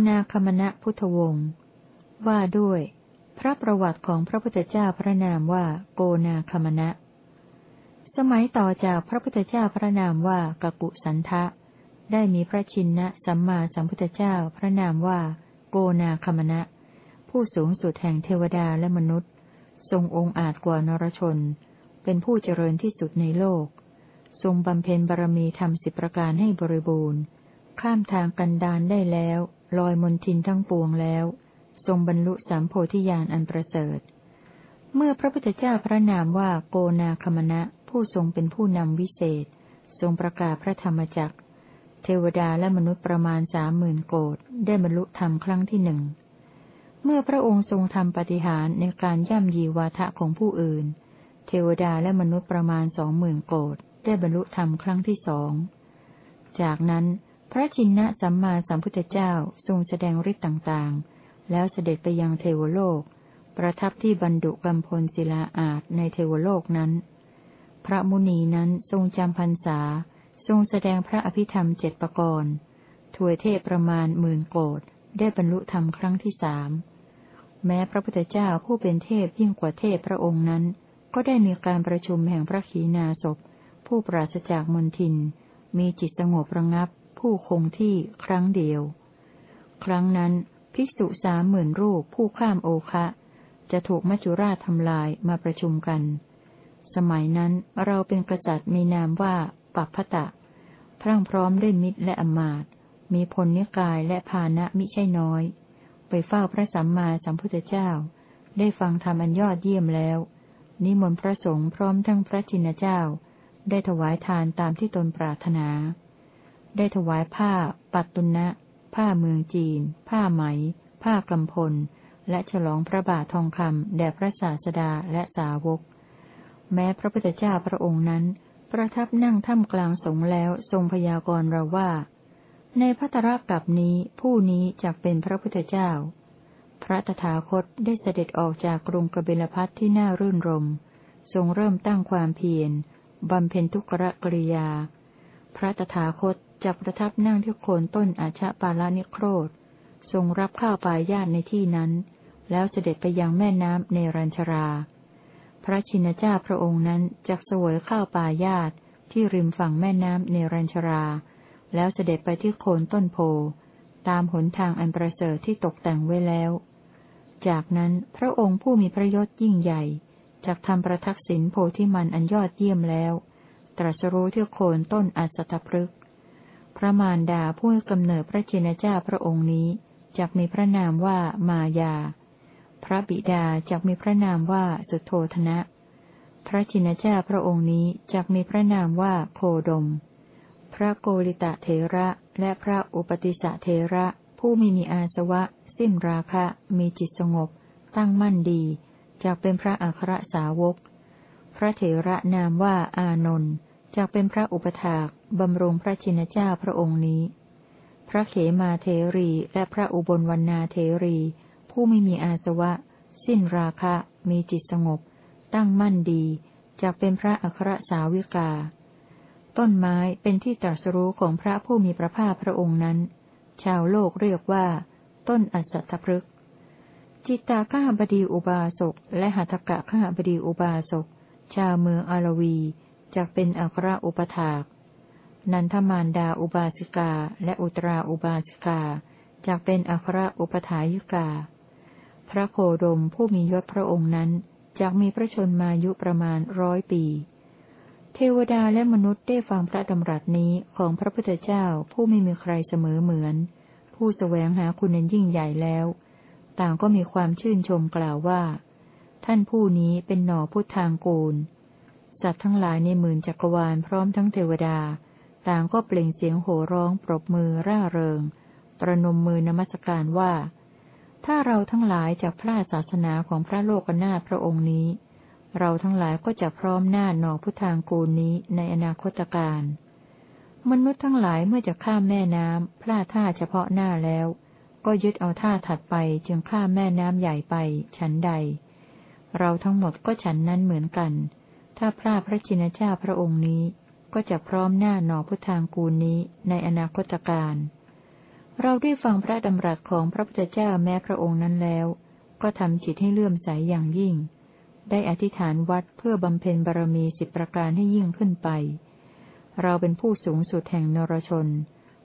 โกนาคมณะพุทธวงศ์ว่าด้วย พระประวัติของพระพุทธเจ้าพระนามว่าโกนาคมณะ สมัยต่อจากพระพุทธเจ้าพระนามว่ากกุสันทะ ได้มีพระชินนะสัมมาสัมพุทธเจ้าพระนามว่า โกนาคมณะ ผู้สูงสุดแห่งเทวดาและมนุษย์ ทรงองค์อาจกว่านรชน เป็นผู้เจริญที่สุดในโลก ทรงบำเพ็ญบารมีธรรมสิบประการให้บริบูรณ์ ข้ามทางกันดานได้แล้ว ลอยมนทินทั้งปวงแล้ว ทรงบรรลุสามโพธิญาณอันประเสริฐ เมื่อพระพุทธเจ้าพระนามว่าโกนาคมณะผู้ทรงเป็นผู้นำวิเศษ ทรงประกาศพระธรรมจักร เทวดาและมนุษย์ประมาณสามหมื่นโกดได้บรรลุธรรมครั้งที่หนึ่ง เมื่อพระองค์ทรงทำปฏิหารในการย่ำยีวาทะของผู้อื่น เทวดาและมนุษย์ประมาณสองหมื่นโกดได้บรรลุธรรมครั้งที่สอง จากนั้น พระชินนะสัมมาสัมพุทธเจ้าทรงแสดงฤทธิ์ต่างๆ แล้วเสด็จไปยังเทวโลก ประทับที่บรรดุกำพลศิลาอาจในเทวโลกนั้น พระมุนีนั้นทรงจำพรรษา ทรงแสดงพระอภิธรรมเจ็ดประกรณ์ถวยเทพประมาณหมื่นโกดได้บรรลุธรรมครั้งที่สามแม้พระพุทธเจ้าผู้เป็นเทพยิ่งกว่าเทพพระองค์นั้น ก็ได้มีการประชุมแห่งพระขีณาสพผู้ปราศจากมนทิน มีจิตสงบระงับ ผู้คงที่ครั้งเดียว ครั้งนั้นภิกษุสามหมื่นรูปผู้ข้ามโอคะ จะถูกมัจจุราชทำลายมาประชุมกัน สมัยนั้นเราเป็นกษัตริย์มีนามว่าปัพพตะ พรั่งพร้อมด้วยมิตรและอมาตมีพลนิกายและภาณะมิใช่น้อย ไปเฝ้าพระสัมมาสัมพุทธเจ้า ได้ฟังธรรมอันยอดเยี่ยมแล้ว นิมนต์พระสงฆ์พร้อมทั้งพระจินเจ้า ได้ถวายทานตามที่ตนปรารถนา ได้ถวายผ้า ปัตตุนะ ผ้าเมืองจีน ผ้าไหม ผ้ากำพล และฉลองพระบาททองคำแด่พระศาสดาและสาวก แม้พระพุทธเจ้าพระองค์นั้น ประทับนั่งท่ามกลางสงแล้วทรงพยากรณ์เราว่า ในพัตรากับนี้ผู้นี้จะเป็นพระพุทธเจ้า พระตถาคตได้เสด็จออกจากกรุงกบิลพัทที่น่ารื่นรม ทรงเริ่มตั้งความเพียรบำเพ็ญทุกรกริยา พระตถาคต จับประทับนั่งที่โคนต้นอาชะปาลานิโครธ ทรงรับข้าวปลายญาติในที่นั้น แล้วเสด็จไปยังแม่น้ำเนรัญชรา พระชินเจ้าพระองค์นั้นจักสวยข้าวปลายญาติที่ริมฝั่งแม่น้ำเนรัญชรา แล้วเสด็จไปที่โคนต้นโพ ตามหนทางอันประเสริฐที่ตกแต่งไว้แล้ว จากนั้นพระองค์ผู้มีพระยศยิ่งใหญ่จักทำประทักษิณโพธิมันอันยอดเยี่ยมแล้ว ตรัสรู้ที่โคนต้นอัสตพฤกษ์ พระมารดาผู้กำเนิดพระเจนเจ้าพระองค์นี้จักมีพระนามว่ามายา พระบิดาจักมีพระนามว่าสุโธธนะ พระชินเจ้าพระองค์นี้จักมีพระนามว่าโคดม พระโกริตะเทระและพระอุปติสะเทระผู้มีมีอาสวะ สิ้นราคะ มีจิตสงบ ตั้งมั่นดีจากเป็นพระอัครสาวก พระเถระนามว่าอานนท์จากเป็นพระอุปถาก บำรุงพระชินเจ้าพระองค์นี้ พระเขมาเทรีและพระอุบลวรรณาเทรี ผู้ไม่มีอาสวะ สิ้นราคะ มีจิตสงบ ตั้งมั่นดีจากเป็นพระอัครสาวิกา ต้นไม้เป็นที่ตรัสรู้ของพระผู้มีพระภาคพระองค์นั้น ชาวโลกเรียกว่า ต้นอัสสทพฤกษ์จิตตาข้าบดีอุบาสกและหัตถกะข้าบดีอุบาสก ชาวเมืองอารวีจากเป็นอัครอุปถาก นันทมารดาอุบาสิกาและอุตราอุบาสิกาจากเป็นอัครอุปถายิกา พระโคดมผู้มียศพระองค์นั้นจากมีพระชนมายุประมาณร้อยปี เทวดาและมนุษย์ได้ฟังพระดำรัสนี้ของพระพุทธเจ้าผู้ไม่มีใครเสมอเหมือน ผู้สแสวงหาคุณนันยิ่งใหญ่แล้ว ต่างก็มีความชื่นชมกล่าวว่า ท่านผู้นี้เป็นหน่อพุทธางกูลสัตว์ทั้งหลายในหมื่นจักรวาลพร้อมทั้งเทวดา ต่างก็เปล่งเสียงโห่ร้องปรบมือร่าเริง ประนมมือนมัสการว่า ถ้าเราทั้งหลายจะพลาดศาสนาของพระโลกนาถพระองค์นี้ เราทั้งหลายก็จะพร้อมหน้าหน่อพุทธางกูลนี้ในอนาคตการมนุษย์ทั้งหลายเมื่อจะข้ามแม่น้ำพลาดท่าเฉพาะหน้าแล้ว ก็ยึดเอาท่าถัดไปจึงข้ามแม่น้ำใหญ่ไป ฉันใด เราทั้งหมดก็ฉันนั้นเหมือนกัน ถ้าพระพระชินเจ้าพระองค์นี้ ก็จะพร้อมหน้าหนอพุทธางกูลนี้ในอนาคตการเราได้ฟังพระดำรัสของพระพุทธเจ้าแม้พระองค์นั้นแล้ว ก็ทำจิตให้เลื่อมใสอย่างยิ่ง ได้อธิษฐานวัดเพื่อบำเพ็ญบารมีสิบประการให้ยิ่งขึ้นไป เราเป็นผู้สูงสุดแห่งนรชน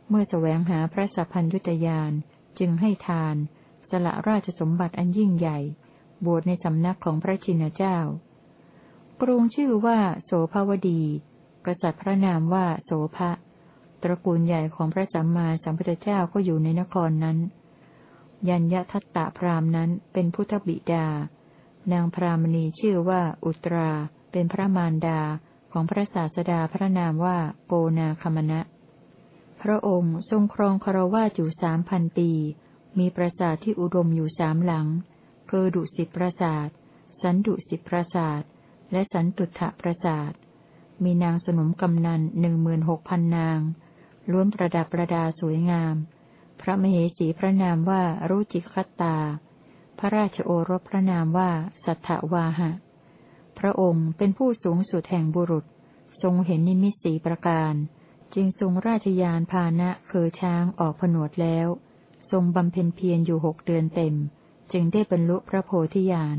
เมื่อแสวงหาพระสัพพัญยุตยานจึงให้ทาน สละราชสมบัติอันยิ่งใหญ่ บวชในสำนักของพระชินเจ้า กรุงชื่อว่า โสภาวดี กษัตริย์พระนามว่าโสภะตระกูลใหญ่ของพระสัมมาสัมพุทธเจ้าก็อยู่ในนครนั้น ยัญญทัตตะพรามนั้นเป็นพุทธบิดา นางพรามณีชื่อว่าอุตรา เป็นพระมารดาของพระศาสดาพระนามว่าโกนาคมณะพระองค์ทรงครองคารวาอยู่สามพันปี มีปราสาทที่อุดมอยู่สามหลัง คือดุสิตปราสาท สันดุสิตปราสาท และสันตุถะปราสาท มีนางสนมกำนันหนึ่งหมื่นหกพันนาง ล้วนประดับประดาสวยงาม พระมเหสีพระนามว่ารุจิคัตตา พระราชโอรสพระนามว่าสัทธวาหะ พระองค์เป็นผู้สูงสุดแห่งบุรุษ ทรงเห็นนิมิตสีประการ จึงทรงราชยานพานะคือช้างออกผนวดแล้ว ทรงบำเพ็ญเพียรอยู่หกเดือนเต็ม จึงได้บรรลุพระโพธิญาณ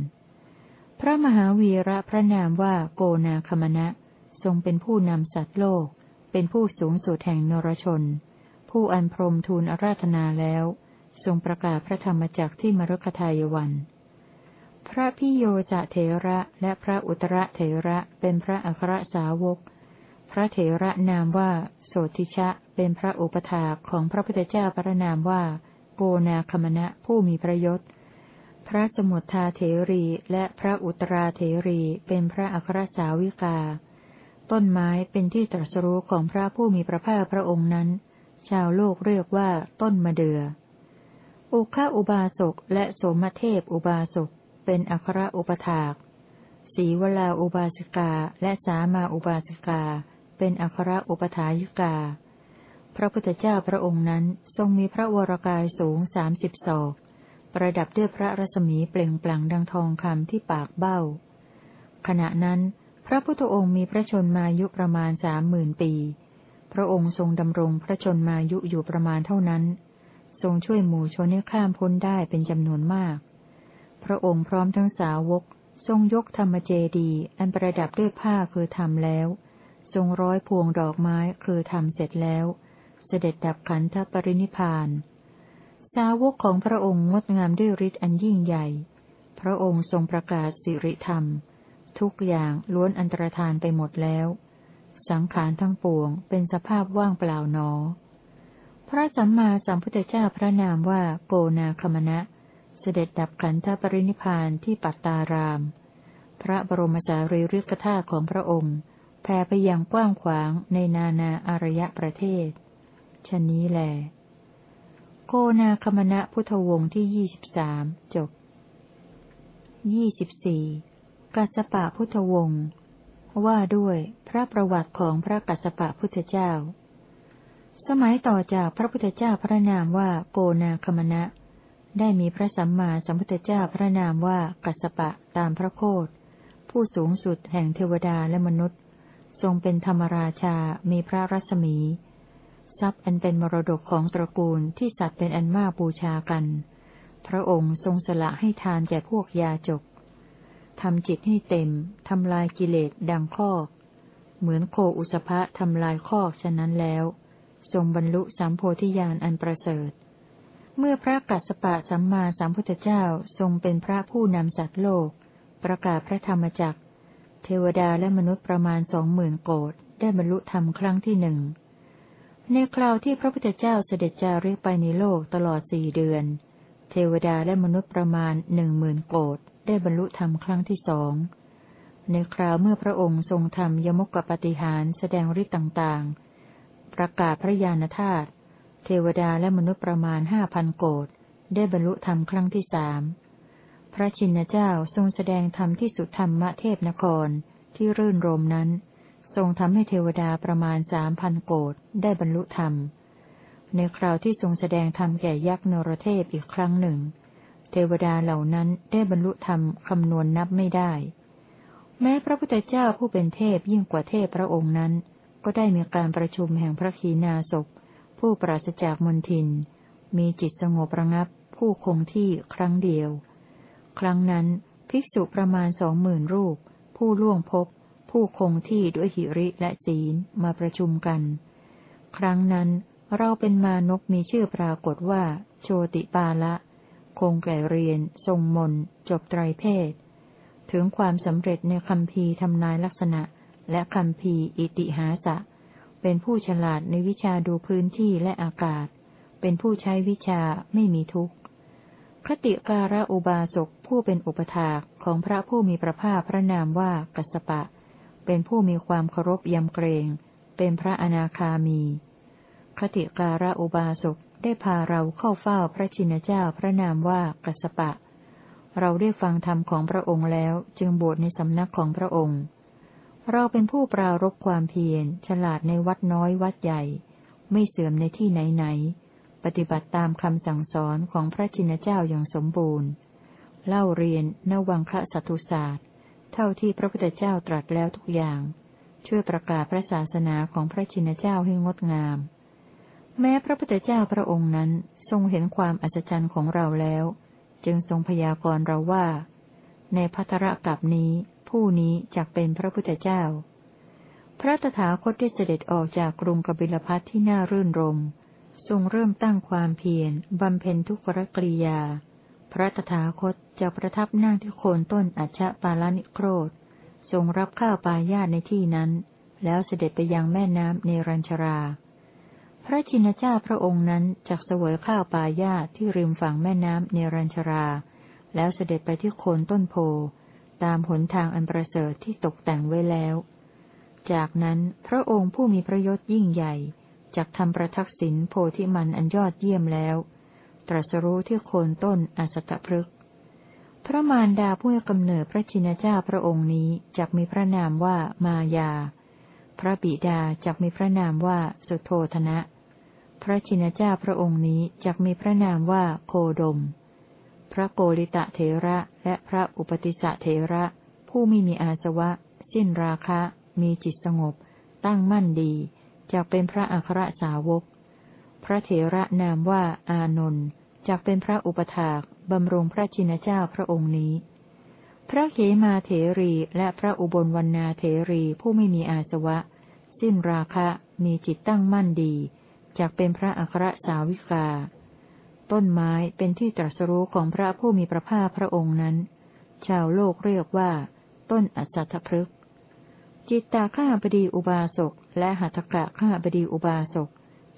พระมหาวีระพระนามว่าโกนาคมณะ ทรงเป็นผู้นำสัตว์โลก เป็นผู้สูงสุดแห่งนรชน ผู้อันพรมทูลอาราธนาแล้ว ทรงประกาศพระธรรมจักที่มรคทายวัน พระพิโยจะเถระและพระอุตระเถระเป็นพระอัครสาวก พระเถระนามว่า โสติชะเป็นพระอุปถาของพระพุทธเจ้าพระนามว่า โกนาคมณะผู้มีพระยศพระสมุทธาเถรีและพระอุตราเถรีเป็นพระอัครสาวิกา ต้นไม้เป็นที่ตรัสรู้ของพระผู้มีพระภาคพระองค์นั้น ชาวโลกเรียกว่าต้นมะเดือ่ออุคาอุบาสกและสมเทพอุบาสกเป็นอัครอุปถากศีวลาอุบาสิกาและสามาอุบาสิกา เป็นอัครอุปถายิกา พระพุทธเจ้าพระองค์นั้นทรงมีพระวรกายสูงสามสิบศอก ประดับด้วยพระรัศมีเปล่งปลั่งดังทองคำที่ปากเบ้า ขณะนั้น พระพุทธองค์มีพระชนมายุประมาณสามหมื่นปี พระองค์ทรงดำรงพระชนมายุอยู่ประมาณเท่านั้น ทรงช่วยหมู่ชนให้ข้ามพ้นได้เป็นจำนวนมาก พระองค์พร้อมทั้งสาวก ทรงยกธรรมเจดีอันประดับด้วยผ้าคือทำแล้ว ทรงร้อยพวงดอกไม้คือทำเสร็จแล้ว เสด็จดับขันธปรินิพาน สาวกของพระองค์งดงามด้วยฤทธิ์อันยิ่งใหญ่ พระองค์ทรงประกาศสิริธรรม ทุกอย่างล้วนอันตรธานไปหมดแล้ว สังขารทั้งปวงเป็นสภาพว่างเปล่าหนอ พระสัมมาสัมพุทธเจ้าพระนามว่าโกนาคมณะเสด็จดับขันธปรินิพานที่ปัตตาราม พระบรมจารีริกธาตุของพระองค์แผ่ไปอยังกว้างขวางในนานาอารยประเทศชนนี้แหลโกนาคมณะพุทธวงศ์ที่ยี่สิบสามจบยี่สิบสี่ กัสปะพุทธวงศ์ว่าด้วยพระประวัติของพระกัสปะพุทธเจ้า สมัยต่อจากพระพุทธเจ้าพระนามว่าโกนาคมณะ ได้มีพระสัมมาสัมพุทธเจ้าพระนามว่ากัสปะตามพระโคดผู้สูงสุดแห่งเทวดาและมนุษย์ ทรงเป็นธรรมราชา มีพระรัศมี ทรัพย์อันเป็นมรดกของตระกูลที่สัตว์เป็นอันมากบูชากัน พระองค์ทรงสละให้ทานแก่พวกยาจก ทำจิตให้เต็ม ทำลายกิเลสดังคอก เหมือนโคอุสภะทำลายคอกฉะนั้นแล้ว ทรงบรรลุสัมโพธิญาณอันประเสริฐ เมื่อพระกัสสปะสัมมาสัมพุทธเจ้าทรงเป็นพระผู้นำสัตว์โลก ประกาศพระธรรมจักเทวดาและมนุษย์ประมาณสองหมื่นโกดได้บรรลุธรรมครั้งที่หนึ่ง ในคราวที่พระพุทธเจ้าเสด็จจาริกไปในโลกตลอดสี่เดือน เทวดาและมนุษย์ประมาณหนึ่งหมื่นโกด ได้บรรลุธรรมครั้งที่สอง ในคราวเมื่อพระองค์ทรงทำยมกปฏิหารแสดงฤทธิ์ต่างๆ ประกาศพระญาณธาตุเทวดาและมนุษย์ประมาณห้าพันโกดได้บรรลุธรรมครั้งที่สาม พระชินเจ้าทรงแสดงธรรมที่สุดธรรมเทพนครที่รื่นรมนั้น ทรงทำให้เทวดาประมาณสามพันโกดได้บรรลุธรรม ในคราวที่ทรงแสดงธรรมแก่ยักษ์นรเทพอีกครั้งหนึ่ง ทวดาเหล่านั้นได้บรรลุธรรมคำนวณนับไม่ได้ แม้พระพุทธเจ้าผู้เป็นเทพยิ่งกว่าเทพพระองค์นั้น ก็ได้มีการประชุมแห่งพระขีณาสพผู้ปราศจากมนทิน มีจิตสงบระงับ ผู้คงที่ครั้งเดียว ครั้งนั้นภิกษุประมาณสองหมื่นรูป ผู้ล่วงพบ ผู้คงที่ด้วยหิริและศีลมาประชุมกัน ครั้งนั้นเราเป็นมานกมีชื่อปรากฏว่า โชติปาละ คงแก่เรียน ทรงมน จบไตรเพศ ถึงความสำเร็จในคำพีทำนายลักษณะ และคำพีอิติหาสะ เป็นผู้ฉลาดในวิชาดูพื้นที่และอากาศ เป็นผู้ใช้วิชาไม่มีทุกข์คติการะอุบาสกผู้เป็นอุปถากของพระผู้มีพระภาคพระนามว่ากัสปะ เป็นผู้มีความเคารพยำเกรง เป็นพระอนาคามี คติการะอุบาสก ได้พาเราเข้าเฝ้าพระชินเจ้าพระนามว่ากัสปะ เราได้ฟังธรรมของพระองค์แล้วจึงบวชในสำนักของพระองค์ เราเป็นผู้ปรารบความเพียรฉลาดในวัดน้อยวัดใหญ่ ไม่เสื่อมในที่ไหนไหน ปฏิบัติตามคำสั่งสอนของพระชินเจ้าอย่างสมบูรณ์ เล่าเรียนนวังคะสัตุศาสตร์ เท่าที่พระพุทธเจ้าตรัสแล้วทุกอย่าง ช่วยประกาศพระศาสนาของพระชินเจ้าให้งดงาม แม้พระพุทธเจ้าพระองค์นั้นทรงเห็นความอัศจรรย์ของเราแล้ว จึงทรงพยากรณ์เราว่า ในพัทระกับนี้ ผู้นี้จักเป็นพระพุทธเจ้า พระตถาคตได้เสด็จออกจากกรุงกบิลพัทที่น่ารื่นรม ทรงเริ่มตั้งความเพียรบำเพ็ญทุกขกริยา พระตถาคตจะประทับนั่งที่โคนต้นอัชปาลานิโครธทรงรับข้าวปลายาตในที่นั้น แล้วเสด็จไปยังแม่น้ำเนรัญชรา พระชินเจ้าพระองค์นั้นจักเสวยข้าวปลายาที่ริมฝั่งแม่น้ำเนรัญชรา แล้วเสด็จไปที่โคนต้นโพ ตามหนทางอันประเสริฐที่ตกแต่งไว้แล้ว จากนั้นพระองค์ผู้มีพระยศยิ่งใหญ่จักทำประทักษิณโพธิมันอันยอดเยี่ยมแล้ว ตรัสรู้ที่โคนต้นอสตพฤกพระมารดาผู้กำเนิดพระชินเจ้าพระองค์นี้จักมีพระนามว่ามายา พระบิดาจักมีพระนามว่าสุโธธนะ พระชินเจ้าพระองค์นี้จักมีพระนามว่าโคดม พระโกริตะเถระและพระอุปติสะเถระ ผู้ไม่มีอาสวะ สิ้นราคะ มีจิตสงบ ตั้งมั่นดีจักเป็นพระอัครสาวก พระเถระนามว่าอานนท์จักเป็นพระอุปถากบำรุงพระชินเจ้าพระองค์นี้ พระเขมาเถรีและพระอุบลวรรณาเถรีผู้ไม่มีอาสวะ สิ้นราคะ มีจิตตั้งมั่นดี จากเป็นพระอัครสาวิกา ต้นไม้เป็นที่ตรัสรู้ของพระผู้มีพระภาคพระองค์นั้น ชาวโลกเรียกว่า ต้นอัศทพฤกษ์จิตตาข้าบดีอุบาสกและหัตถกะข้าบดีอุบาสก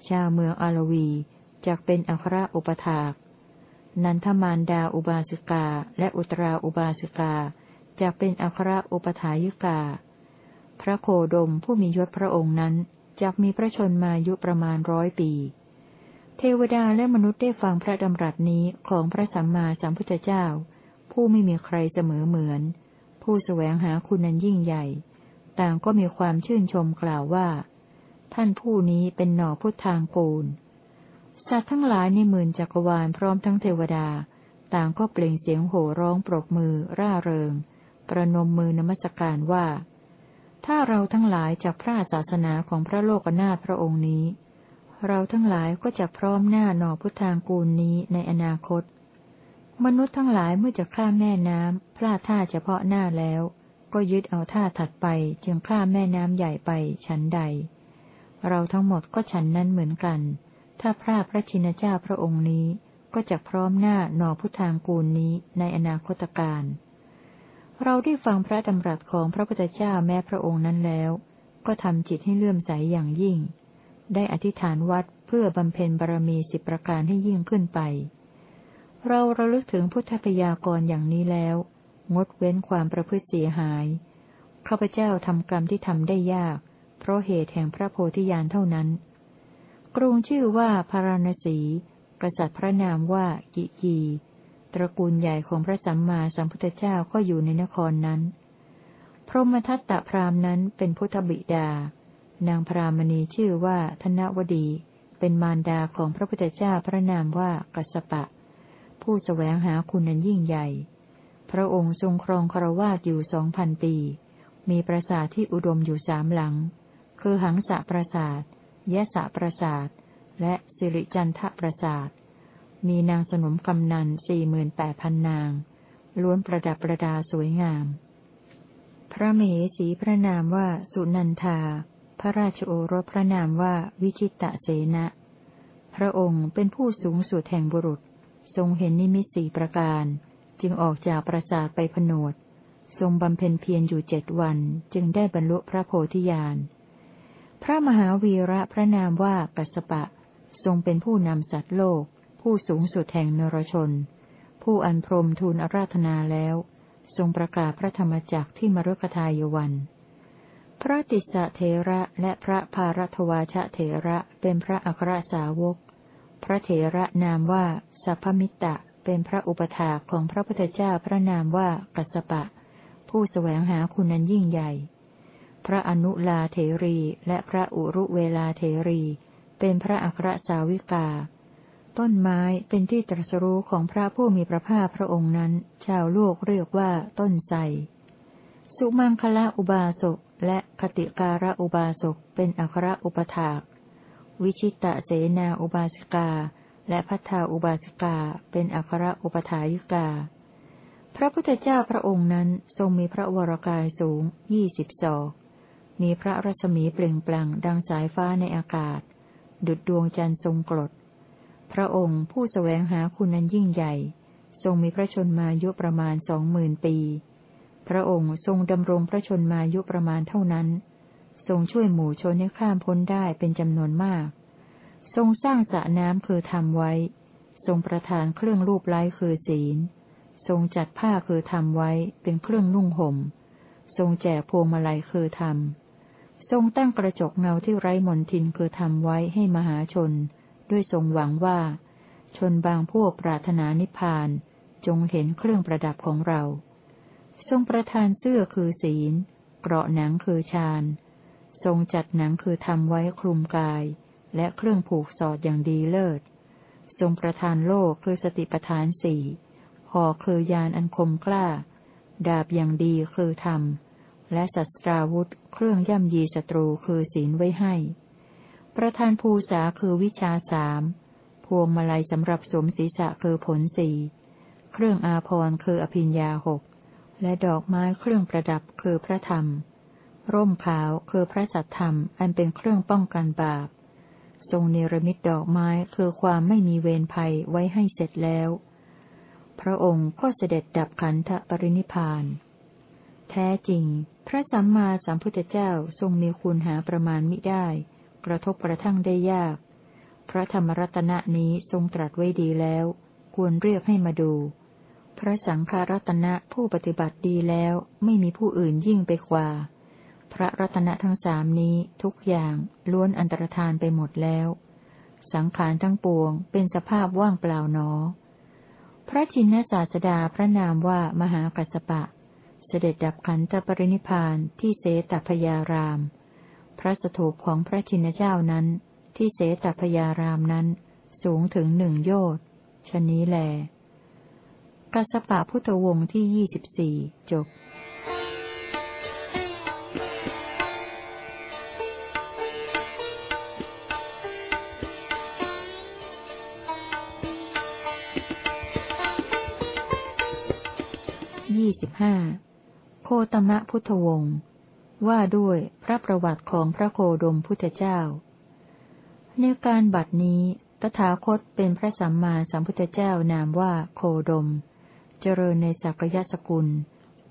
ชาวเมืองอารวีจากเป็นอัครอุปถากนันทมารดาอุบาสิกาและอุตราอุบาสิกาจากเป็นอัครอุปถายิกา พระโคดมผู้มียศพระองค์นั้น จักมีพระชนมายุประมาณร้อยปี เทวดาและมนุษย์ได้ฟังพระดำรัสนี้ของพระสัมมาสัมพุทธเจ้า ผู้ไม่มีใครเสมอเหมือน ผู้แสวงหาคุณนันยิ่งใหญ่ ต่างก็มีความชื่นชมกล่าวว่า ท่านผู้นี้เป็นหน่อพุทธางกูล สัตว์ทั้งหลายในหมื่นจักรวาลพร้อมทั้งเทวดา ต่างก็เปล่งเสียงโห่ร้องปรบมือร่าเริง ประนมมือนมัสการว่า ถ้าเราทั้งหลายจากพระศาสนาของพระโลกนาถพระองค์นี้ เราทั้งหลายก็จะพร้อมหน้าหน่อพุทธางกูลนี้ในอนาคต มนุษย์ทั้งหลายเมื่อจะข้ามแม่น้ำพลาดท่าเฉพาะหน้าแล้ว ก็ยึดเอาท่าถัดไปจึงข้ามแม่น้ำใหญ่ไปฉันใด เราทั้งหมดก็ฉันนั้นเหมือนกัน ถ้าพระพระชินเจ้าพระองค์นี้ก็จะพร้อมหน้าหน่อพุทธางกูลนี้ในอนาคตการ เราได้ฟังพระดำรัสของพระพุทธเจ้าแม้พระองค์นั้นแล้ว ก็ทำจิตให้เลื่อมใสอย่างยิ่ง ได้อธิษฐานวัดเพื่อบำเพ็ญบารมีสิบประการให้ยิ่งขึ้นไป เราระลึกถึงพุทธพยากรอย่างนี้แล้ว งดเว้นความประพฤติเสียหาย ข้าพเจ้าทำกรรมที่ทำได้ยาก เพราะเหตุแห่งพระโพธิญาณเท่านั้น กรุงชื่อว่าพาราณสี กษัตริย์พระนามว่ากิกี ตระกูลใหญ่ของพระสัมมาสัมพุทธเจ้าก็อยู่ในนครนั้น พรหมทัตตพรามนั้นเป็นพุทธบิดา นางพรามณีชื่อว่าธนวดี เป็นมารดาของพระพุทธเจ้าพระนามว่ากัสปะ ผู้สแสวงหาคุณนันยิ่งใหญ่ พระองค์ทรงครองครวาสอยู่สองพันปี มีปราสาทที่อุดมอยู่สามหลัง คือหังสะปราสาทยะสะปราสาทและสิริจันทปราสาท มีนางสนมกำนันสี่หมื่นแปดพันนาง ล้วนประดับประดาสวยงาม พระมเหสีพระนามว่าสุนันทา พระราชโอรสพระนามว่าวิชิตะเสนะ พระองค์เป็นผู้สูงสุดแห่งบุรุษ ทรงเห็นนิมิตสี่ประการ จึงออกจากปราสาทไปผนวด ทรงบำเพ็ญเพียรอยู่เจ็ดวัน จึงได้บรรลุพระโพธิญาณ พระมหาวีระพระนามว่ากัสปะ ทรงเป็นผู้นำสัตว์โลก ผู้สูงสุดแห่งนรชน ผู้อันพรมทูลอาราธนาแล้ว ทรงประกาศพระธรรมจักที่มรุกทายวัน พระติสเทระและพระภารัตวาชะเถระเป็นพระอัครสาวก พระเถระนามว่าสัพพมิตะเป็นพระอุปถาของพระพุทธเจ้าพระนามว่ากัสปะ ผู้แสวงหาคุณนันยิ่งใหญ่ พระอนุลาเถรีและพระอุรุเวลาเถรี เป็นพระอัครสาวิกา ต้นไม้เป็นที่ตรัสรู้ของพระผู้มีพระภาคพระองค์นั้น ชาวโลกเรียกว่าต้นไทรสุมังคละอุบาสกและคติการะอุบาสกเป็นอัครอุปถาก วิชิตะเสนาอุบาสิกา และพัทธาอุบาสิกาเป็นอัครอุปถายิกา พระพุทธเจ้าพระองค์นั้นทรงมีพระวรากายสูงยี่สิบศอกมีพระรัศมีเปล่งปลั่งดังสายฟ้าในอากาศ ดุดดวงจันทร์ทรงกรด พระองค์ผู้สแสวงหาคุณนั้นยิ่งใหญ่ ทรงมีพระชนมายุประมาณสองหมื่นปี พระองค์ทรงดำรงพระชนมายุประมาณเท่านั้น ทรงช่วยหมู่ชนให้ข้ามพ้นได้เป็นจำนวนมาก ทรงสร้างสระน้ำคือทำไว้ ทรงประทานเครื่องรูปไล้คือศีล ทรงจัดผ้าคือทำไว้เป็นเครื่องนุ่งห่ม ทรงแจกพวงมาลัยคือทำทรงตั้งกระจกเงาที่ไร้มนทินคือทำไว้ให้มหาชน ด้วยทรงหวังว่า ชนบางพวกปรารถนานิพพาน จงเห็นเครื่องประดับของเรา ทรงประทานเสื้อคือศีล เกราะหนังคือฌาน ทรงจัดหนังคือทำไว้คลุมกาย และเครื่องผูกสอดอย่างดีเลิศ ทรงประทานโลกคือสติปทานสี่หอคือยานอันคมกล้า ดาบอย่างดีคือธรรม และสัตราวุธเครื่องย่ำยีศัตรูคือศีลไว้ให้ ประธานภูษาคือวิชาสามพวงมาลัยสำหรับสมศีรษะคือผลสี่เครื่องอาภรณ์คืออภิญญาหกและดอกไม้เครื่องประดับคือพระธรรม ร่มขาวคือพระสัทธรรม อันเป็นเครื่องป้องกันบาป ทรงเนรมิตดอกไม้คือความไม่มีเวรภัยไว้ให้เสร็จแล้ว พระองค์ก็เสด็จดับขันธปรินิพาน แท้จริง พระสัมมาสัมพุทธเจ้าทรงมีคุณหาประมาณมิได้ กระทบกระทั่งได้ยาก พระธรรมรัตนะนี้ทรงตรัสไว้ดีแล้ว ควรเรียกให้มาดู พระสังฆรัตนะผู้ปฏิบัติดีแล้วไม่มีผู้อื่นยิ่งไปกว่า พระรัตนะทั้งสามนี้ทุกอย่างล้วนอันตรธานไปหมดแล้ว สังขารทั้งปวงเป็นสภาพว่างเปล่าหนอ พระชินศาสดาพระนามว่ามหากัสปะ เสด็จดับขันธปรินิพานที่เสตพยาราม พระสถูปของพระชินเจ้านั้น ที่เสตพยารามนั้น สูงถึงหนึ่งโยชน์ชนี้แล กัสปะพุทธวงศ์ที่ยี่สิบสี่จบยี่สิบห้าโคตมะพุทธวงศ์ ว่าด้วยพระประวัติของพระโคดมพุทธเจ้า ในการบัดนี้ ตถาคตเป็นพระสัมมาสัมพุทธเจ้านามว่าโคดม เจริญในสักยสกุล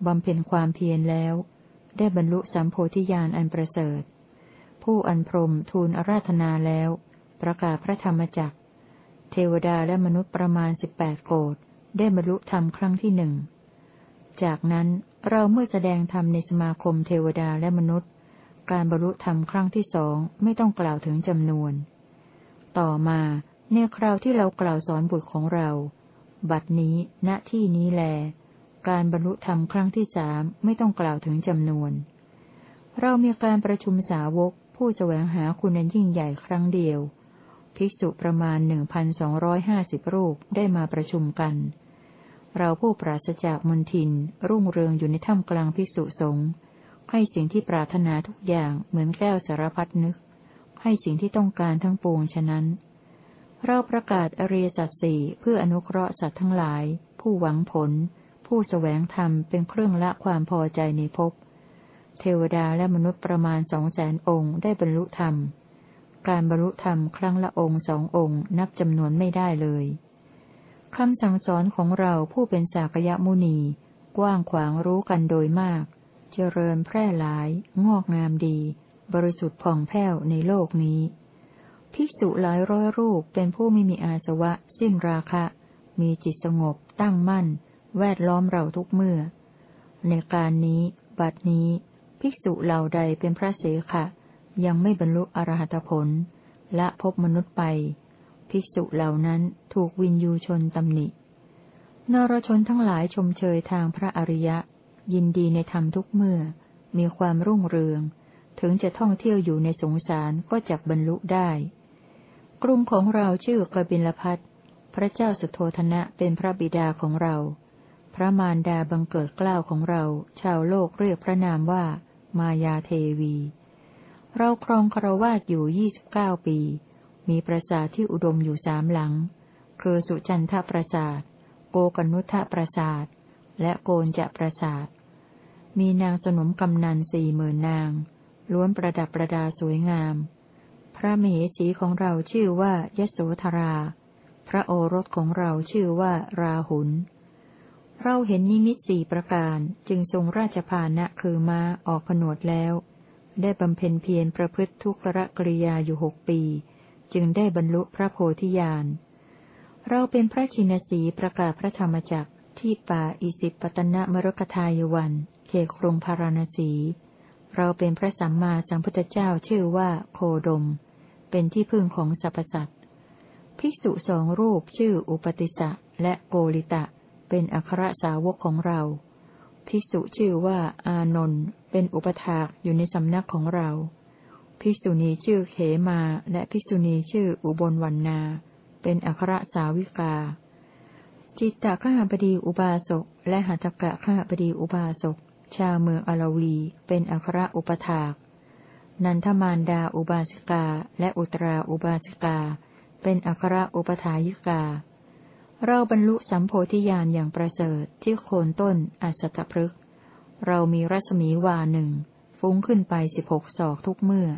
บำเพ็ญความเพียรแล้ว ได้บรรลุสัมโพธิญาณอันประเสริฐ ผู้อันพรมทูลอาราธนาแล้ว ประกาศพระธรรมจักรเทวดาและมนุษย์ประมาณสิบแปดโกดได้บรรลุธรรมครั้งที่หนึ่ง จากนั้น เราเมื่อแสดงธรรมในสมาคมเทวดาและมนุษย์ การบรรลุธรรมครั้งที่สองไม่ต้องกล่าวถึงจำนวน ต่อมาในคราวที่เรากล่าวสอนบุตรของเรา บัดนี้ ณ ที่นี้แล การบรรลุธรรมครั้งที่สามไม่ต้องกล่าวถึงจำนวน เรามีการประชุมสาวกผู้แสวงหาคุณนันยิ่งใหญ่ครั้งเดียว ภิกษุประมาณหนึ่งพันสองร้อยห้าสิบรูปได้มาประชุมกัน เราผู้ปราศจากมนทิน รุ่งเรืองอยู่ในถ้ำกลางพิสุสงฆ์ให้สิ่งที่ปรารถนาทุกอย่างเหมือนแก้วสารพัดนึก ให้สิ่งที่ต้องการทั้งปวงฉะนั้น เราประกาศอริยสัจสี่เพื่ออนุเคราะห์สัตว์ทั้งหลาย ผู้หวังผล ผู้สแสวงธรรมเป็นเครื่องละความพอใจในภพเทวดาและมนุษย์ประมาณสองแสนองค์ได้บรรลุธรรม การบรรลุธรรมครั้งละองค์สององค์นับจำนวนไม่ได้เลย คำสั่งสอนของเราผู้เป็นสากยมุนี กว้างขวางรู้กันโดยมาก เจริญแพร่หลาย งอกงามดี บริสุทธิ์ผ่องแผ้วในโลกนี้ ภิกษุหลายร้อยรูปเป็นผู้ไม่มีอาสวะ สิ้นราคะ มีจิตสงบ ตั้งมั่น แวดล้อมเราทุกเมื่อ ในการนี้ บัดนี้ ภิกษุเหล่าใดเป็นพระเสขะ ยังไม่บรรลุอรหัตผล และพบมนุษย์ไป ภิกษุเหล่านั้นถูกวินยูชนตำหนิ นรชนทั้งหลายชมเชยทางพระอริยะ ยินดีในธรรมทุกเมื่อ มีความรุ่งเรือง ถึงจะท่องเที่ยวอยู่ในสงสารก็จักบรรลุได้ กรุงของเราชื่อกบิลพัทพระเจ้าสุโธธนะเป็นพระบิดาของเรา พระมารดาบังเกิดกล้าวของเรา ชาวโลกเรียกพระนามว่ามายาเทวี เราครองคารวาสอยู่ยี่สิบเก้าปี มีปราสาทที่อุดมอยู่สามหลัง คือสุจันทปราสาท โกกนุทปราสาท และโกนจะปราสาท มีนางสนมกำนันสี่หมื่นนาง ล้วนประดับประดาสวยงาม พระมเหสีของเราชื่อว่ายโสธรา พระโอรสของเราชื่อว่าราหุลเราเห็นนิมิตสี่ประการจึงทรงราชพานะคือม้าออกผนวดแล้ว ได้บำเพ็ญเพียรประพฤติทุกขกริยาอยู่หกปี จึงได้บรรลุพระโพธิญาณ เราเป็นพระชินสีประกาศพระธรรมจักที่ป่าอิสิปตนะมรกทายวัน เขตกรุงพาราณสี เราเป็นพระสัมมาสัมพุทธเจ้าชื่อว่าโคดม เป็นที่พึ่งของสรรพสัตว์ภิกษุสองรูปชื่ออุปติสะและโกริตะ เป็นอัครสาวกของเรา ภิกษุชื่อว่าอานนท์เป็นอุปถากอยู่ในสำนักของเรา ภิกษุณีชื่อเขมา และภิกษุณีชื่ออุบลวันนา เป็นอัครสาวิกา จิตตะข้าบดีอุบาสก และหัตถกะข้าบดีอุบาสก ชาวเมืองอลาวี เป็นอัครอุปถาก นันทมารดาอุบาสิกา และอุตราอุบาสิกา เป็นอัครอุปถายิกา เราบรรลุสัมโพธิญาณอย่างประเสริฐที่โคนต้นอัสตพฤกเรามีรัศมีวาหนึ่งฟุ้งขึ้นไปสิบหกศอกทุกเมื่อ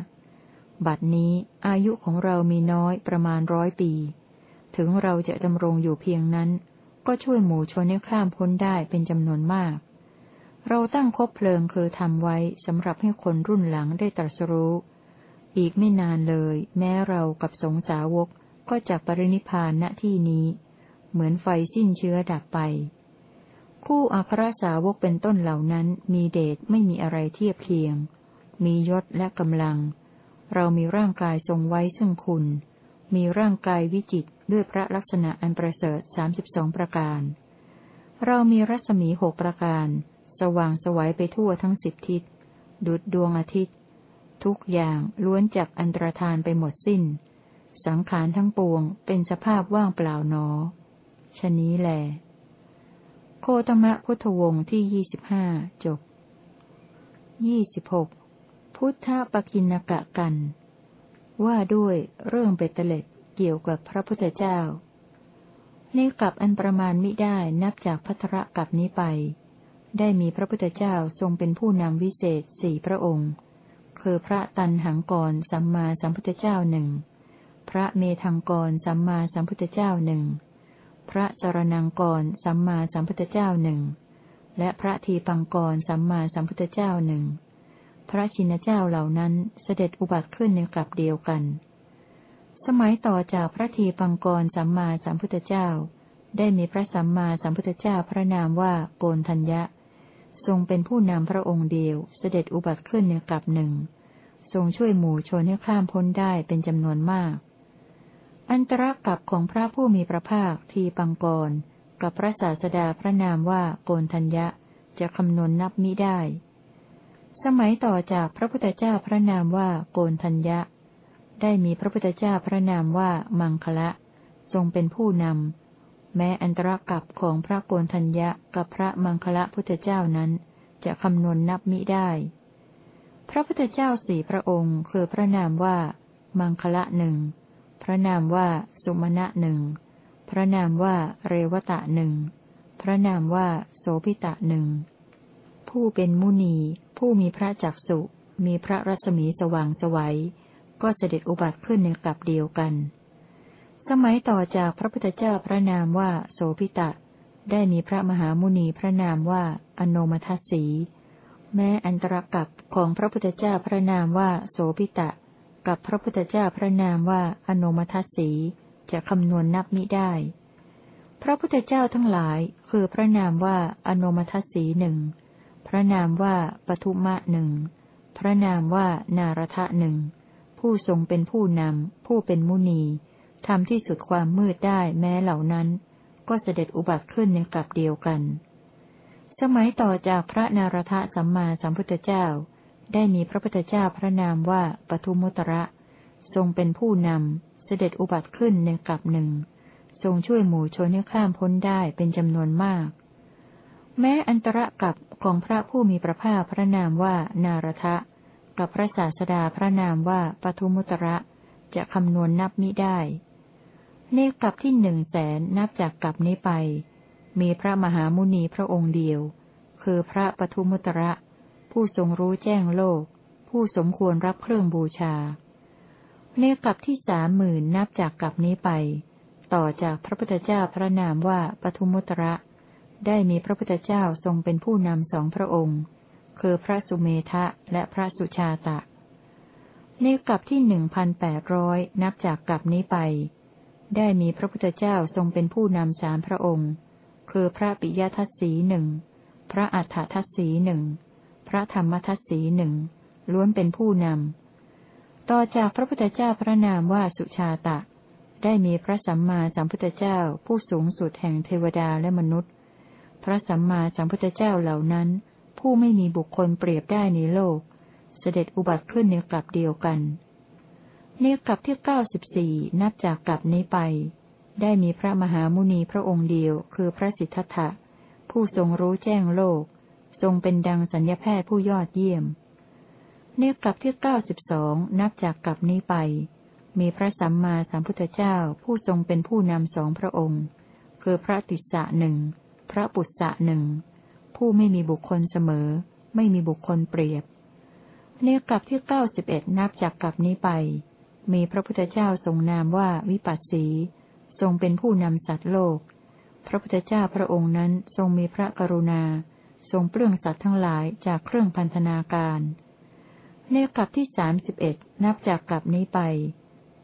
บัดนี้อายุของเรามีน้อยประมาณร้อยปี ถึงเราจะดำรงอยู่เพียงนั้น ก็ช่วยหมู่ชนให้ข้ามพ้นได้เป็นจำนวนมาก เราตั้งคบเพลิงคือทำไว้สำหรับให้คนรุ่นหลังได้ตรัสรู้ อีกไม่นานเลย แม้เรากับสงสาวกก็จะปรินิพานณที่นี้ เหมือนไฟสิ้นเชื้อดับไป คู่อัครสาวกเป็นต้นเหล่านั้นมีเดชไม่มีอะไรเทียบเคียง มียศและกำลัง เรามีร่างกายทรงไว้ซึ่งคุณ มีร่างกายวิจิตด้วยพระลักษณะอันประเสริฐสามสิบสองประการ เรามีรัศมีหกประการ สว่างสวัยไปทั่วทั้งสิบทิศ ดุดดวงอาทิตย์ ทุกอย่างล้วนจักอันตรธานไปหมดสิ้น สังขารทั้งปวงเป็นสภาพว่างเปล่าหนอชนี้แหลโคตมะพุทธวงศ์ที่ยี่สิบห้าจบยี่สิบหก พุทธปกินกะกัน ว่าด้วยเรื่องเบตเตล็ดเกี่ยวกับพระพุทธเจ้า ในกลับอันประมาณมิได้นับจากพัทระกับนี้ไป ได้มีพระพุทธเจ้าทรงเป็นผู้นำวิเศษสี่พระองค์ คือพระตันหังกรสัมมาสัมพุทธเจ้าหนึ่งพระเมธังกรสัมมาสัมพุทธเจ้าหนึ่ง พระสรนังกรสัมมาสัมพุทธเจ้าหนึ่ง และพระทีปังกรสัมมาสัมพุทธเจ้าหนึ่ง พระชินเจ้าเหล่านั้นเสด็จอุบัติขึ้นในกลับเดียวกัน สมัยต่อจากพระทีปังกรสัมมาสัมพุทธเจ้า ได้มีพระสัมมาสัมพุทธเจ้าพระนามว่าโกนทัญญะ ทรงเป็นผู้นำพระองค์เดียวเสด็จอุบัติขึ้นในกลับหนึ่ง ทรงช่วยหมู่ชนให้ข้ามพ้นได้เป็นจำนวนมาก อันตรกับของพระผู้มีพระภาคทีปังกร กับพระศาสดาพระนามว่าโกนทัญญะจะคำนวณนับมิได้ สมัยต่อจากพระพุทธเจ้าพระนามว่าโกนทัญญะ ได้มีพระพุทธเจ้าพระนามว่ามังคละ ทรงเป็นผู้นำ แม้อันตรกับของพระโกนทัญญะกับพระมังคละพุทธเจ้านั้น จะคำนวณนับมิได้ พระพุทธเจ้าสี่พระองค์ คือพระนามว่า มังคละหนึ่งพระนามว่าสุมาณะหนึ่งพระนามว่าเรวตะหนึ่งพระนามว่าโสพิตะหนึ่ง ผู้เป็นมุนี ผู้มีพระจักสุมีพระรัศมีสว่างสวัย ก็เสด็จอุบัติขึ้นในกลับเดียวกัน สมัยต่อจากพระพุทธเจ้าพระนามว่า โสพิตะ ได้มีพระมหามุนีพระนามว่าอโนมทัสสี แม้อันตรกับของพระพุทธเจ้าพระนามว่า โสพิตะ กับพระพุทธเจ้าพระนามว่าอโนมทัสสีจะคำนวณนับมิได้ พระพุทธเจ้าทั้งหลายคือพระนามว่าอโนมทัสสีหนึ่ง พระนามว่าปทุมะหนึ่ง พระนามว่านารทะหนึ่ง ผู้ทรงเป็นผู้นำ ผู้เป็นมุนี ทำที่สุดความมืดได้แม้เหล่านั้น ก็เสด็จอุบัติขึ้นในกลับเดียวกัน สมัยต่อจากพระนารทะสัมมาสัมพุทธเจ้า ได้มีพระพุทธเจ้าพระนามว่าปทุมุตระ ทรงเป็นผู้นำ เสด็จอุบัติขึ้นในกลับหนึ่ง ทรงช่วยหมู่ชนให้ข้ามพ้นได้เป็นจำนวนมาก แม้อันตรกับของพระผู้มีพระภาคพระนามว่านารทะ กับพระศาสดาพระนามว่าปทุมุตระจะคำนวณนับมิได้ ในกับที่หนึ่งแสนนับจากกับนี้ไป มีพระมหามุนีพระองค์เดียว คือพระปทุมุตระ ผู้ทรงรู้แจ้งโลก ผู้สมควรรับเครื่องบูชา ในกับที่สามหมื่นนับจากกับนี้ไป ต่อจากพระพุทธเจ้าพระนามว่าปทุมุตระ ได้มีพระพุทธเจ้าทรงเป็นผู้นำสองพระองค์ คือพระสุเมทะและพระสุชาตะ ในกลับที่หนึ่งพันแปดร้อยนับจากกลับนี้ไป ได้มีพระพุทธเจ้าทรงเป็นผู้นำสามพระองค์ คือพระปิยทัศสีหนึ่งพระอัฏฐทัศสีหนึ่งพระธรรมทัศสีหนึ่งล้วนเป็นผู้นำ ต่อจากพระพุทธเจ้าพระนามว่าสุชาตะ ได้มีพระสัมมาสัมพุทธเจ้าผู้สูงสุดแห่งเทวดาและมนุษย์ พระสัมมาสัมพุทธเจ้าเหล่านั้น ผู้ไม่มีบุคคลเปรียบได้ในโลก เสด็จอุบัติขึ้นในกลับเดียวกันในกลับที่เก้าสิบสี่นับจากกลับนี้ไป ได้มีพระมหามุนีพระองค์เดียว คือพระสิทธัตถะผู้ทรงรู้แจ้งโลก ทรงเป็นดังสัญญาแพทย์ผู้ยอดเยี่ยมในกลับที่เก้าสิบสองนับจากกลับนี้ไป มีพระสัมมาสัมพุทธเจ้าผู้ทรงเป็นผู้นำสองพระองค์ คือพระติสสะหนึ่ง พระปุตสะหนึ่งผู้ไม่มีบุคคลเสมอ ไม่มีบุคคลเปรียบในกลับที่เก้าสิบเอ็ดนับจากกลับนี้ไป มีพระพุทธเจ้าทรงนามว่าวิปัสสี ทรงเป็นผู้นำสัตว์โลก พระพุทธเจ้าพระองค์นั้นทรงมีพระกรุณา ทรงเปลื้องสัตว์ทั้งหลายจากเครื่องพันธนาการในกลับที่สามสิบเอ็ดนับจากกลับนี้ไป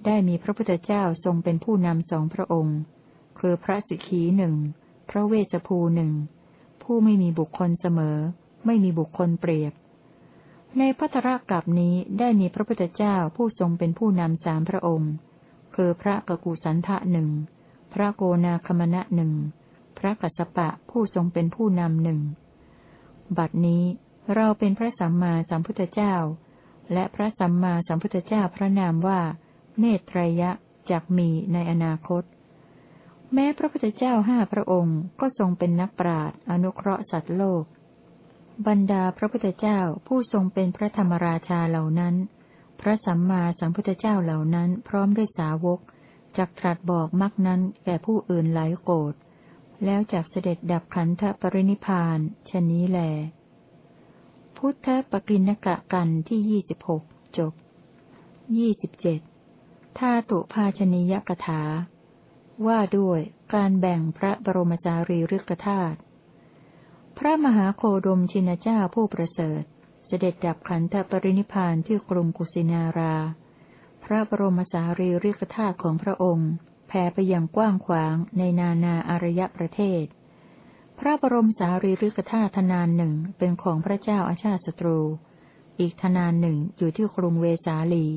ได้มีพระพุทธเจ้าทรงเป็นผู้นำสองพระองค์ คือพระสิกขีหนึ่ง พระเวสภูหนึ่งผู้ไม่มีบุคคลเสมอ ไม่มีบุคคลเปรียบ ในพัทรกลับนี้ได้มีพระพุทธเจ้าผู้ทรงเป็นผู้นำสามพระองค์ คือพระกกุสันทะหนึ่งพระโกนาคมณะหนึ่งพระกัสสปะผู้ทรงเป็นผู้นำหนึ่งบัดนี้เราเป็นพระสัมมาสัมพุทธเจ้า และพระสัมมาสัมพุทธเจ้าพระนามว่า เนตรยะจากมีในอนาคต แม้พระพุทธเจ้าห้าพระองค์ก็ทรงเป็นนักปราชญ์อนุเคราะห์สัตว์โลก บรรดาพระพุทธเจ้าผู้ทรงเป็นพระธรรมราชาเหล่านั้น พระสัมมาสัมพุทธเจ้าเหล่านั้นพร้อมด้วยสาวกจักตรัสบอกมักนั้นแก่ผู้อื่นหลายโกรธแล้วจากเสด็จดับขันธปรินิพานชนี้แล พุทธปกินกะกันที่ยี่สิบหกจบยี่สิบเจ็ดธาตุภาชนิยกถา ว่าด้วยการแบ่งพระบรมจารีริกธาตุ พระมหาโคดมชินเจ้าผู้ประเสริฐ เสด็จดับขันธปรินิพานที่กรุงกุสินารา พระบรมสารีริกธาตุของพระองค์แผ่ไปอย่างกว้างขวางในนานาอารยประเทศ พระบรมสารีริกธาตุทนานหนึ่งเป็นของพระเจ้าอาชาติศัตรู อีกทนานหนึ่งอยู่ที่กรุงเวสาลี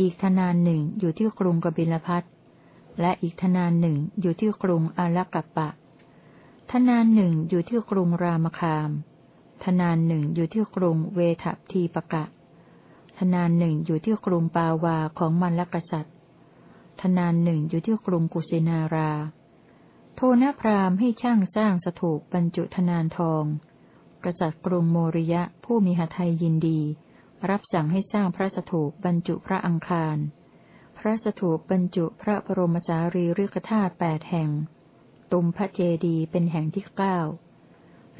อีกทนานหนึ่งอยู่ที่กรุงกบิลพัท และอีกทนานหนึ่งอยู่ที่กรุงอาลักกัปปะทนานหนึ่งอยู่ที่กรุงรามคามทนานหนึ่งอยู่ที่กรุงเวททีปะกะทนานหนึ่งอยู่ที่กรุงปาวาของมันลกษัตริย์ทนานหนึ่งอยู่ที่กรุงกุสินารา โทนพรามให้ช่างสร้างสถูปบรรจุทนานทอง กษัตริย์กรุงโมริยะผู้มีหทัยยินดี รับสั่งให้สร้างพระสถูปบรรจุพระอังคาร ระสถูปบรรจุพระบรมสารีริกธาตุแปดแห่ง ตุมพระเจดีเป็นแห่งที่เก้า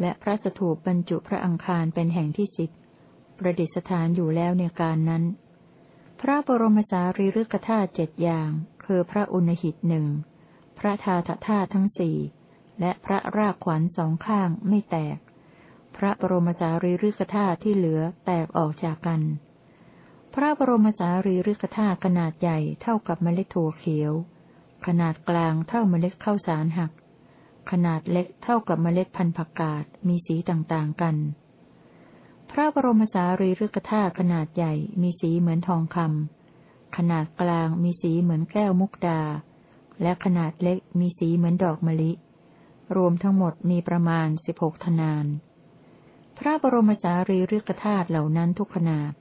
และพระสถูปบรรจุพระอังคารเป็นแห่งที่สิบ ประดิษฐานอยู่แล้วในการนั้น พระบรมสารีริกธาตุเจ็ดอย่าง คือพระอุณหิตหนึ่ง พระธาตุธาตุทั้งสี่ และพระรากขวัญสองข้างไม่แตก พระบรมสารีริกธาตุที่เหลือแตกออกจากกัน พระบรมสารีริกธาตุขนาดใหญ่เท่ากับเมล็ดถั่วเขียว ขนาดกลางเท่าเมล็ดข้าวสารหัก ขนาดเล็กเท่ากับเมล็ดพันธุ์ผักกาดมีสีต่างๆกัน พระบรมสารีริกธาตุขนาดใหญ่มีสีเหมือนทองคำขนาดกลางมีสีเหมือนแก้วมุกดา และขนาดเล็กมีสีเหมือนดอกมะลิ รวมทั้งหมดมีประมาณสิบหกทนาน พระบรมสารีริกธาตุเหล่านั้นทุกขนาด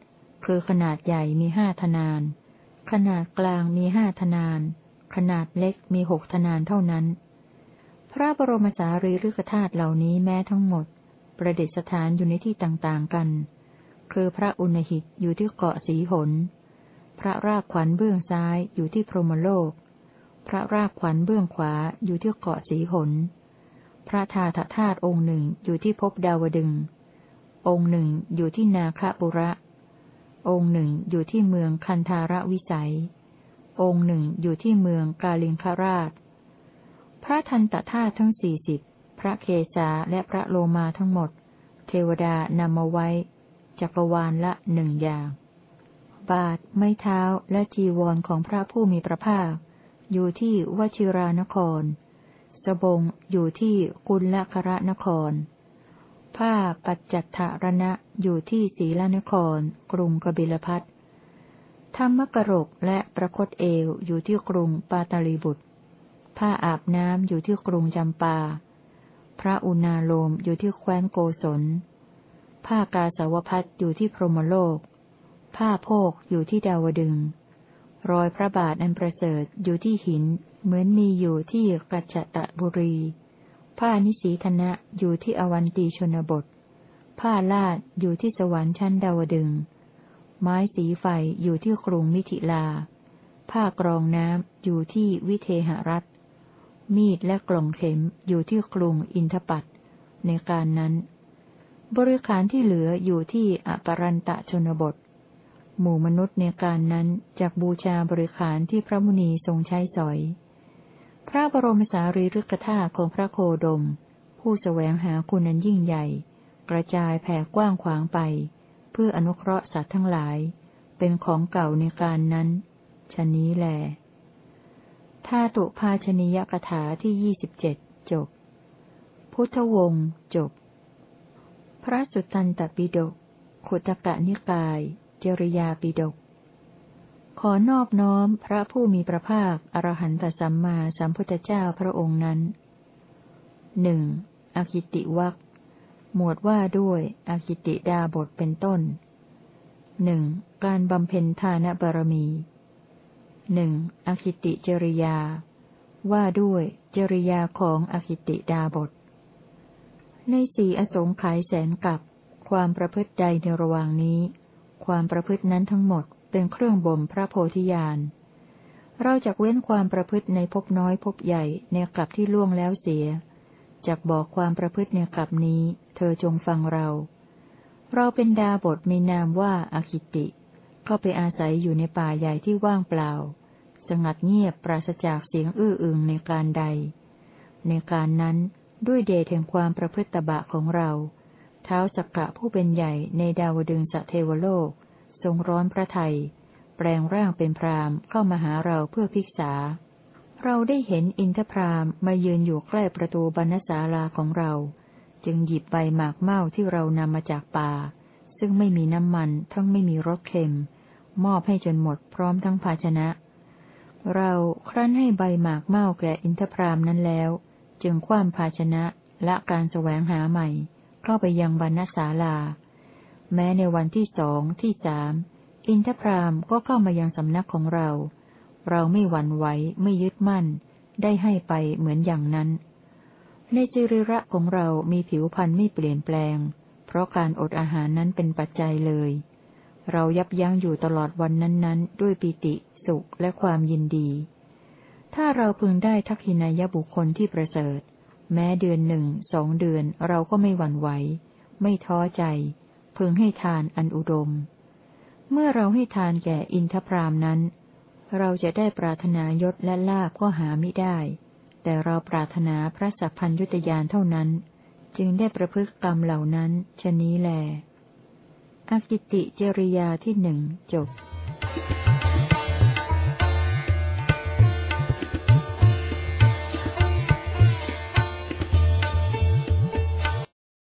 คือขนาดใหญ่มีห้าทนาน ขนาดกลางมีห้าทนาน ขนาดเล็กมีหกทนานเท่านั้น พระบรมสารีริกธาตุเหล่านี้แม้ทั้งหมด ประดิษฐานอยู่ในที่ต่างๆกัน คือพระอุณหิตอยู่ที่เกาะสีหน พระรากขวัญเบื้องซ้ายอยู่ที่พรหมโลก พระรากขวัญเบื้องขวาอยู่ที่เกาะสีหน พระธาตุธาตุองค์หนึ่งอยู่ที่ภพดาวดึง องค์หนึ่งอยู่ที่นาคบุระ องค์หนึ่งอยู่ที่เมืองคันธารวิสัย องค์หนึ่งอยู่ที่เมืองกาลิงคราช พระทันตธาตุทั้งสี่สิบพระเคสาและพระโลมาทั้งหมด เทวดานำมาไว้ จักรวาลละหนึ่งอย่าง บาทไม้เท้าและจีวรของพระผู้มีพระภาค อยู่ที่วชิรานคร สบงอยู่ที่กุลละครนคร ผ้าปัจจัตถารณะอยู่ที่ศรีลนคร กรุงกบิลพัทธรรมกรกและประคตเอวอยู่ที่กรุงปาตาลีบุตร ผ้าอาบน้ำอยู่ที่กรุงจำปา พระอุณาโลมอยู่ที่แคว้นโกศล ผ้ากาสาวพัดอยู่ที่พรหมโลก ผ้าโพกอยู่ที่ดาวดึง รอยพระบาทอันประเสริฐอยู่ที่หิน เหมือนมีอยู่ที่กัจจตบุรี ผ้านิสีธนะอยู่ที่อวันตีชนบท ผ้าลาดอยู่ที่สวรรค์ชั้นดาวดึง ไม้สีไฟอยู่ที่กรุงมิถิลา ผ้ากรองน้ำอยู่ที่วิเทหรัฐ มีดและกล่องเข็มอยู่ที่กรุงอินทปัตในการนั้น บริขารที่เหลืออยู่ที่อปรันตะชนบท หมู่มนุษย์ในการนั้นจากบูชาบริขารที่พระมุนีทรงใช้สอย พระบรมสารีริกธาตุของพระโคดม ผู้สแสวงหาคุณนันยิ่งใหญ่ กระจายแผ่กว้างขวางไป เพื่ออนุเคราะห์สัตว์ทั้งหลาย เป็นของเก่าในการนั้นชนนี้แลธาตุภาชนิยกถาที่ยี่สิบเจ็ดจบ พุทธวงศ์จบ พระสุตตันตปิฎกขุตกะนิกายจริยาปิฎก ขอนอบน้อมพระผู้มีพระภาค อรหันตสัมมาสัมพุทธเจ้าพระองค์นั้นหนึ่งอคิติวักหมวดว่าด้วยอคิติดาบทเป็นต้นหนึ่งการบำเพ็ญทานบารมีหนึ่งอคิติจริยา ว่าด้วยจริยาของอคิติดาบท ในสี่อสงไขยแสนกับ ความประพฤติใดในระหว่างนี้ ความประพฤตินั้นทั้งหมด เป็นเครื่องบ่มพระโพธิญาณ เราจะเว้นความประพฤติในภพน้อยภพใหญ่ในกลับที่ล่วงแล้วเสียจากบอกความประพฤติในกลับนี้ เธอจงฟังเรา เราเป็นดาบทมีนามว่าอาคิติเข้าไปอาศัยอยู่ในป่าใหญ่ที่ว่างเปล่า สงัดเงียบปราศจากเสียงอื้ออึงในการใด ในการนั้นด้วยเดชแห่งความประพฤติบะของเรา เท้าสักกะผู้เป็นใหญ่ในดาวดึงสะเทวโลก ทรงร้อนพระไทย แปลงร่างเป็นพรามเข้ามาหาเราเพื่อพิกษา เราได้เห็นอินทพรามมายืนอยู่ใกล้ประตูบรรณศาลาของเรา จึงหยิบใบหมากเม่าที่เรานำมาจากป่า ซึ่งไม่มีน้ำมันทั้งไม่มีรสเค็ม มอบให้จนหมดพร้อมทั้งภาชนะ เราครั้นให้ใบหมากเม่าแก่อินทพรามนั้นแล้ว จึงคว้ามภาชนะและการแสวงหาใหม่ เข้าไปยังบรรณศาลา แม้ในวันที่สองที่สามอินทพรามก็เข้ามายังสำนักของเรา เราไม่หวั่นไหวไม่ยึดมั่น ได้ให้ไปเหมือนอย่างนั้น ในจิริระของเรามีผิวพรรณไม่เปลี่ยนแปลง เพราะการอดอาหารนั้นเป็นปัจจัยเลย เรายับยั้งอยู่ตลอดวันนั้นๆ ด้วยปิติ สุขและความยินดี ถ้าเราพึงได้ทักษินายบุคคลที่ประเสริฐ แม้เดือนหนึ่งสองเดือนเราก็ไม่หวั่นไหว ไม่ท้อใจ พึงให้ทานอันอุดม เมื่อเราให้ทานแก่อินทพรามนั้น เราจะได้ปรารถนายศและลาภก็หาไม่ได้ แต่เราปรารถนาพระสัพพัญยุตยานเท่านั้น จึงได้ประพฤติกรรมเหล่านั้นชนี้แลอกิติเจริยาที่หนึ่งจบ Thank you.